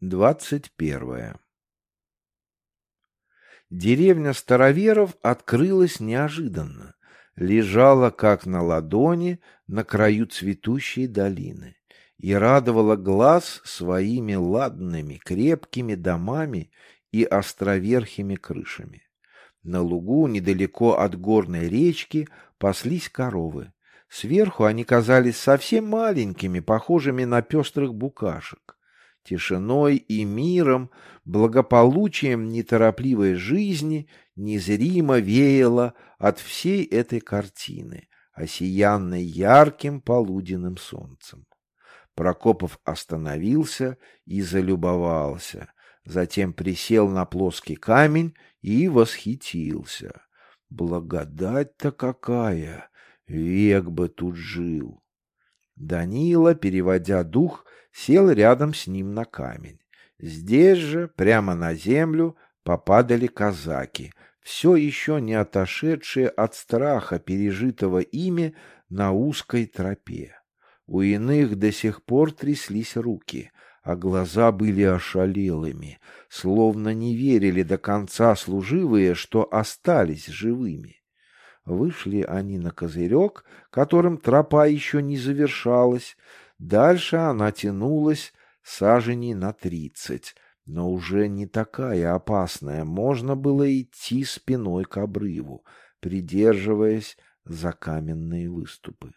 Двадцать первое. Деревня Староверов открылась неожиданно, лежала как на ладони на краю цветущей долины и радовала глаз своими ладными крепкими домами и островерхими крышами. На лугу, недалеко от горной речки, паслись коровы. Сверху они казались совсем маленькими, похожими на пестрых букашек тишиной и миром, благополучием неторопливой жизни незримо веяло от всей этой картины, осиянной ярким полуденным солнцем. Прокопов остановился и залюбовался, затем присел на плоский камень и восхитился. Благодать-то какая! Век бы тут жил! Данила, переводя дух, сел рядом с ним на камень. Здесь же, прямо на землю, попадали казаки, все еще не отошедшие от страха, пережитого ими на узкой тропе. У иных до сих пор тряслись руки, а глаза были ошалелыми, словно не верили до конца служивые, что остались живыми. Вышли они на козырек, которым тропа еще не завершалась, Дальше она тянулась саженей на тридцать, но уже не такая опасная. Можно было идти спиной к обрыву, придерживаясь за каменные выступы.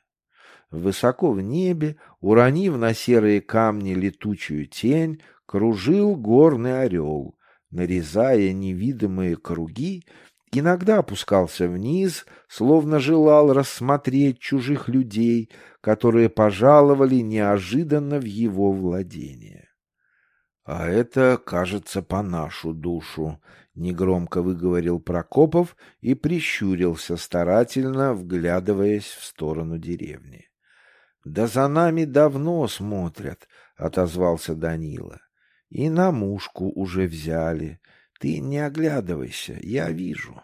Высоко в небе, уронив на серые камни летучую тень, кружил горный орел, нарезая невидимые круги Иногда опускался вниз, словно желал рассмотреть чужих людей, которые пожаловали неожиданно в его владение. — А это, кажется, по нашу душу, — негромко выговорил Прокопов и прищурился, старательно вглядываясь в сторону деревни. — Да за нами давно смотрят, — отозвался Данила. — И на мушку уже взяли. — ты не оглядывайся, я вижу.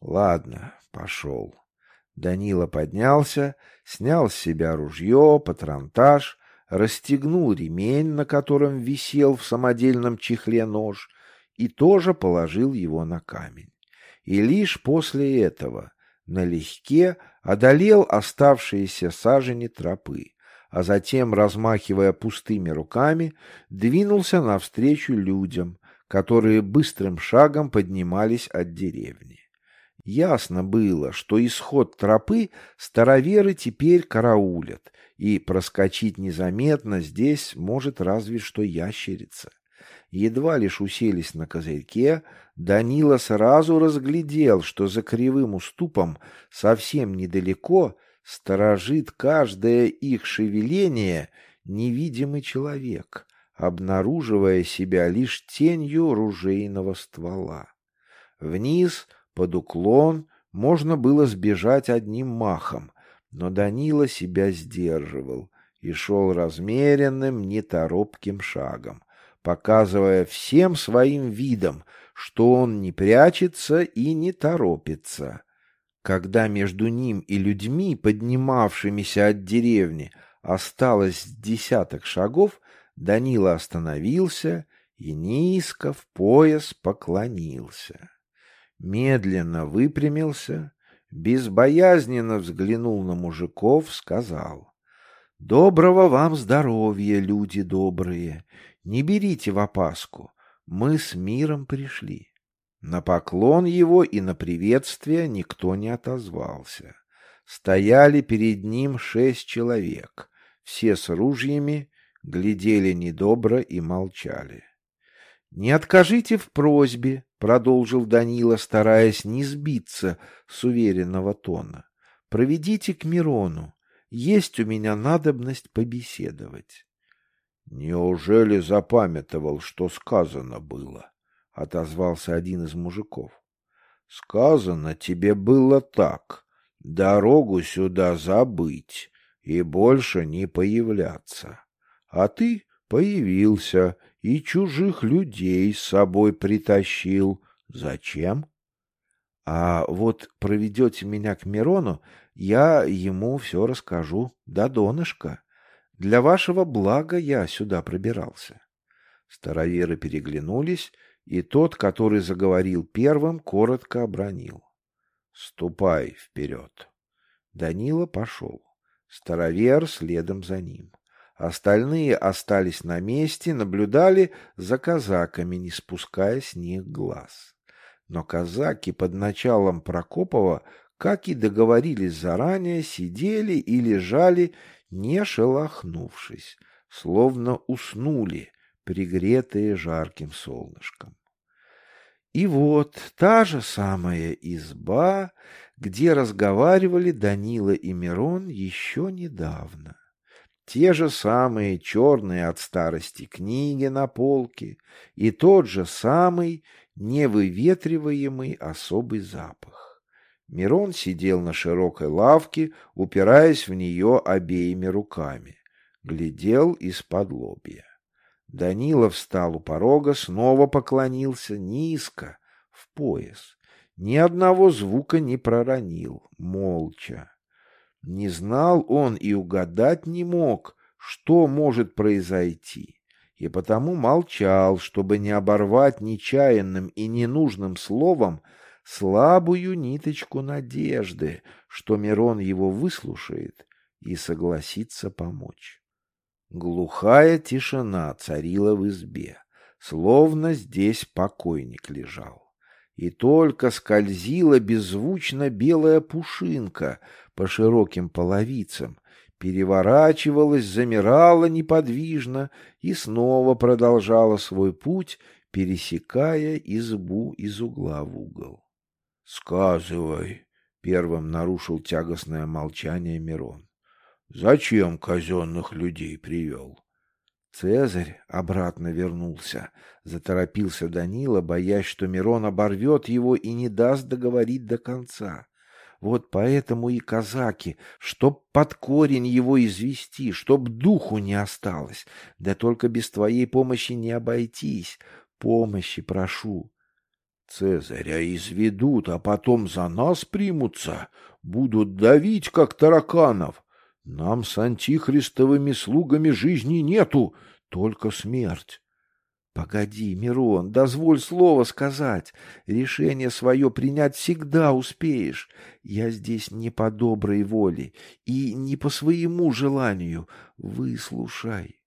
Ладно, пошел. Данила поднялся, снял с себя ружье, патронтаж, расстегнул ремень, на котором висел в самодельном чехле нож, и тоже положил его на камень. И лишь после этого налегке одолел оставшиеся сажени тропы, а затем, размахивая пустыми руками, двинулся навстречу людям, которые быстрым шагом поднимались от деревни. Ясно было, что исход тропы староверы теперь караулят, и проскочить незаметно здесь может разве что ящерица. Едва лишь уселись на козырьке, Данила сразу разглядел, что за кривым уступом совсем недалеко сторожит каждое их шевеление невидимый человек, обнаруживая себя лишь тенью ружейного ствола. Вниз, под уклон, можно было сбежать одним махом, но Данила себя сдерживал и шел размеренным, неторопким шагом, показывая всем своим видом, что он не прячется и не торопится. Когда между ним и людьми, поднимавшимися от деревни, осталось десяток шагов, Данила остановился и низко в пояс поклонился. Медленно выпрямился, безбоязненно взглянул на мужиков, сказал — Доброго вам здоровья, люди добрые! Не берите в опаску, мы с миром пришли. На поклон его и на приветствие никто не отозвался. Стояли перед ним шесть человек, все с ружьями глядели недобро и молчали. — Не откажите в просьбе, — продолжил Данила, стараясь не сбиться с уверенного тона. — Проведите к Мирону. Есть у меня надобность побеседовать. — Неужели запамятовал, что сказано было? — отозвался один из мужиков. — Сказано тебе было так. Дорогу сюда забыть и больше не появляться а ты появился и чужих людей с собой притащил. Зачем? А вот проведете меня к Мирону, я ему все расскажу до донышка. Для вашего блага я сюда пробирался. Староверы переглянулись, и тот, который заговорил первым, коротко обронил. «Ступай вперед!» Данила пошел. Старовер следом за ним. Остальные остались на месте, наблюдали за казаками, не спуская с них глаз. Но казаки под началом Прокопова, как и договорились заранее, сидели и лежали, не шелохнувшись, словно уснули, пригретые жарким солнышком. И вот та же самая изба, где разговаривали Данила и Мирон еще недавно. Те же самые черные от старости книги на полке и тот же самый невыветриваемый особый запах. Мирон сидел на широкой лавке, упираясь в нее обеими руками, глядел из-под лобья. Данила встал у порога, снова поклонился низко, в пояс. Ни одного звука не проронил, молча. Не знал он и угадать не мог, что может произойти, и потому молчал, чтобы не оборвать нечаянным и ненужным словом слабую ниточку надежды, что Мирон его выслушает и согласится помочь. Глухая тишина царила в избе, словно здесь покойник лежал. И только скользила беззвучно белая пушинка по широким половицам, переворачивалась, замирала неподвижно и снова продолжала свой путь, пересекая избу из угла в угол. — Сказывай, — первым нарушил тягостное молчание Мирон. — Зачем казенных людей привел? Цезарь обратно вернулся. Заторопился Данила, боясь, что Мирон оборвет его и не даст договорить до конца. Вот поэтому и казаки, чтоб под корень его извести, чтоб духу не осталось. Да только без твоей помощи не обойтись. Помощи прошу. Цезаря изведут, а потом за нас примутся, будут давить, как тараканов. Нам с антихристовыми слугами жизни нету, только смерть. Погоди, Мирон, дозволь слово сказать. Решение свое принять всегда успеешь. Я здесь не по доброй воле и не по своему желанию. Выслушай.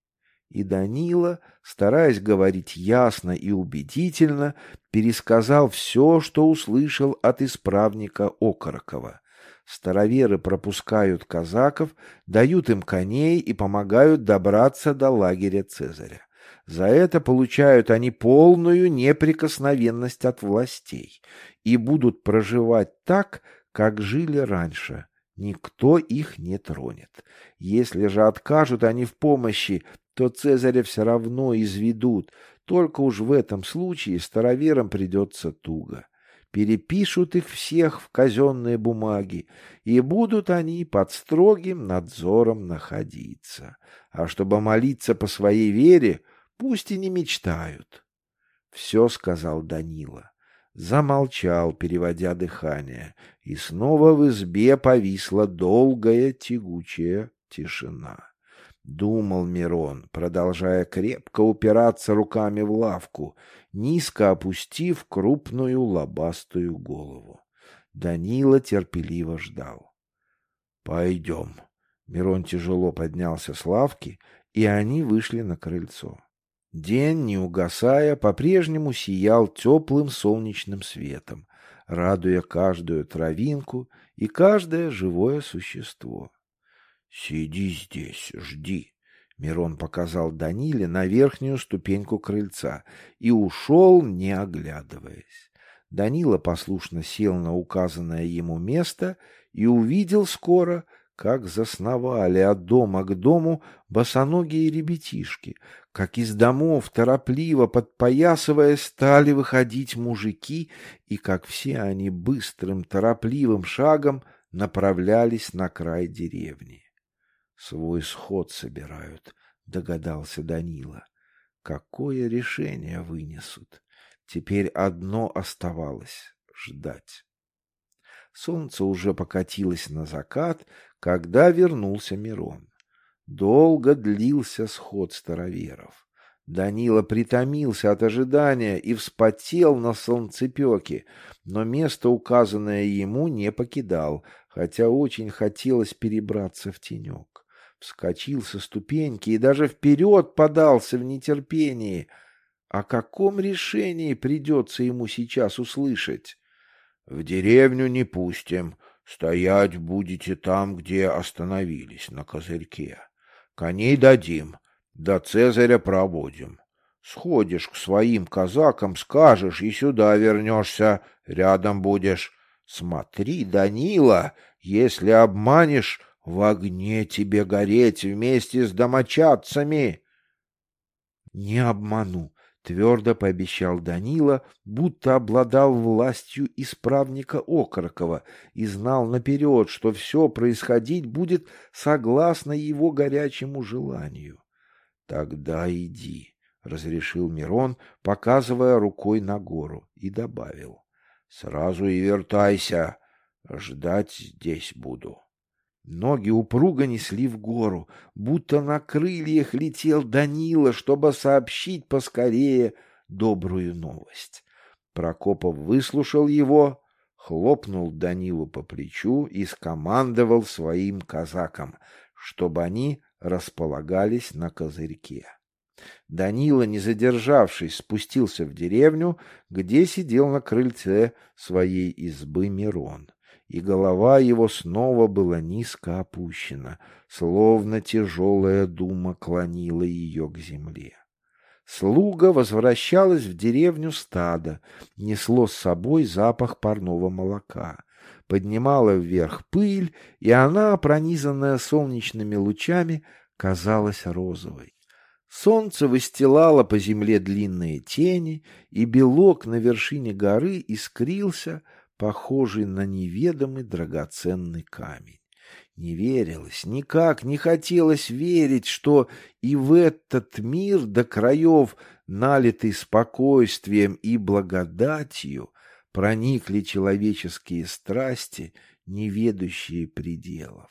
И Данила, стараясь говорить ясно и убедительно, пересказал все, что услышал от исправника Окорокова. Староверы пропускают казаков, дают им коней и помогают добраться до лагеря Цезаря. За это получают они полную неприкосновенность от властей и будут проживать так, как жили раньше. Никто их не тронет. Если же откажут они в помощи, то Цезаря все равно изведут, только уж в этом случае староверам придется туго перепишут их всех в казенные бумаги, и будут они под строгим надзором находиться. А чтобы молиться по своей вере, пусть и не мечтают. Все сказал Данила. Замолчал, переводя дыхание, и снова в избе повисла долгая тягучая тишина. Думал Мирон, продолжая крепко упираться руками в лавку, низко опустив крупную лобастую голову. Данила терпеливо ждал. «Пойдем». Мирон тяжело поднялся с лавки, и они вышли на крыльцо. День, не угасая, по-прежнему сиял теплым солнечным светом, радуя каждую травинку и каждое живое существо. «Сиди здесь, жди», — Мирон показал Даниле на верхнюю ступеньку крыльца и ушел, не оглядываясь. Данила послушно сел на указанное ему место и увидел скоро, как засновали от дома к дому босоногие ребятишки, как из домов, торопливо подпоясывая, стали выходить мужики, и как все они быстрым, торопливым шагом направлялись на край деревни. Свой сход собирают, догадался Данила. Какое решение вынесут? Теперь одно оставалось — ждать. Солнце уже покатилось на закат, когда вернулся Мирон. Долго длился сход староверов. Данила притомился от ожидания и вспотел на солнцепеке, но место, указанное ему, не покидал, хотя очень хотелось перебраться в тенек. Вскочил со ступеньки и даже вперед подался в нетерпении. О каком решении придется ему сейчас услышать? — В деревню не пустим. Стоять будете там, где остановились, на козырьке. Коней дадим, до Цезаря проводим. Сходишь к своим казакам, скажешь, и сюда вернешься, рядом будешь. Смотри, Данила, если обманешь, в огне тебе гореть вместе с домочадцами. Не обману, твердо пообещал Данила, будто обладал властью исправника Окорокова и знал наперед, что все происходить будет согласно его горячему желанию. Тогда иди, разрешил Мирон, показывая рукой на гору, и добавил: Сразу и вертайся, ждать здесь буду. Ноги упруго несли в гору, будто на крыльях летел Данила, чтобы сообщить поскорее добрую новость. Прокопов выслушал его, хлопнул Данилу по плечу и скомандовал своим казакам, чтобы они располагались на козырьке. Данила, не задержавшись, спустился в деревню, где сидел на крыльце своей избы Мирон и голова его снова была низко опущена, словно тяжелая дума клонила ее к земле. Слуга возвращалась в деревню стада, несло с собой запах парного молока, поднимала вверх пыль, и она, пронизанная солнечными лучами, казалась розовой. Солнце выстилало по земле длинные тени, и белок на вершине горы искрился, похожий на неведомый драгоценный камень. Не верилось, никак не хотелось верить, что и в этот мир до краев, налитый спокойствием и благодатью, проникли человеческие страсти, не ведущие пределов.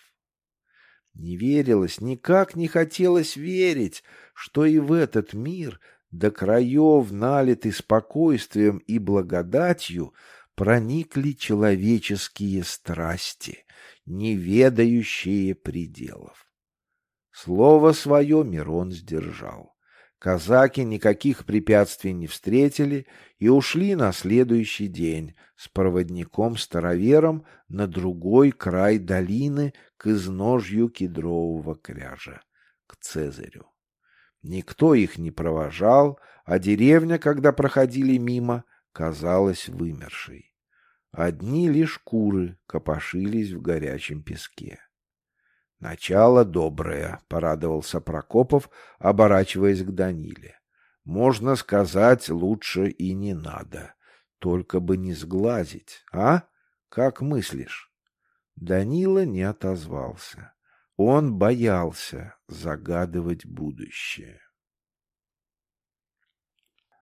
Не верилось, никак не хотелось верить, что и в этот мир, до краев налитый спокойствием и благодатью, проникли человеческие страсти, не ведающие пределов. Слово свое Мирон сдержал. Казаки никаких препятствий не встретили и ушли на следующий день с проводником-старовером на другой край долины к изножью кедрового кряжа, к Цезарю. Никто их не провожал, а деревня, когда проходили мимо, казалась вымершей. Одни лишь куры копошились в горячем песке. «Начало доброе», — порадовался Прокопов, оборачиваясь к Даниле. «Можно сказать, лучше и не надо. Только бы не сглазить, а? Как мыслишь?» Данила не отозвался. Он боялся загадывать будущее.